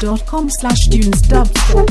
youtube.com slash students dubstep.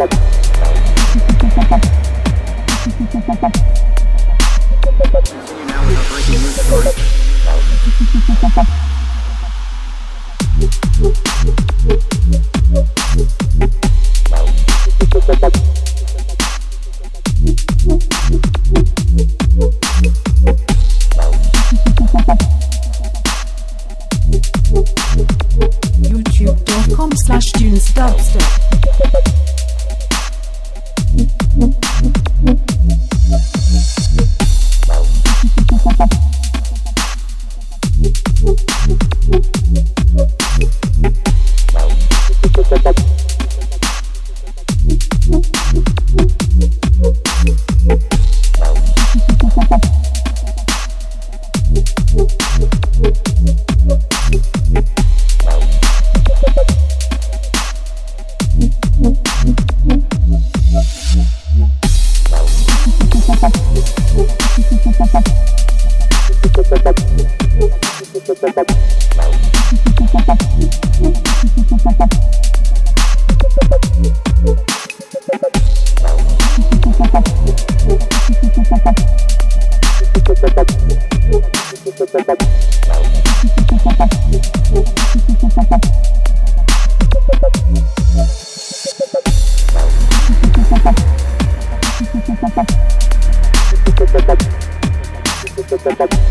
youtube.com Thank you. Now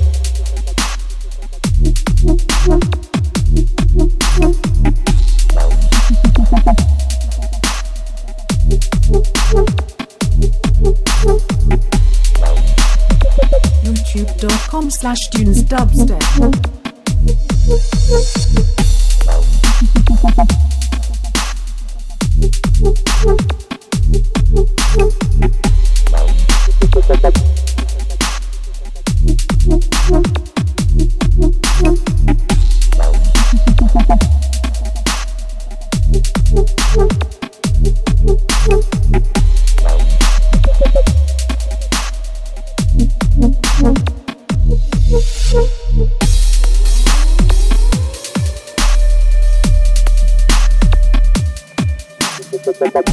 fusion. slash students dubstep. Thank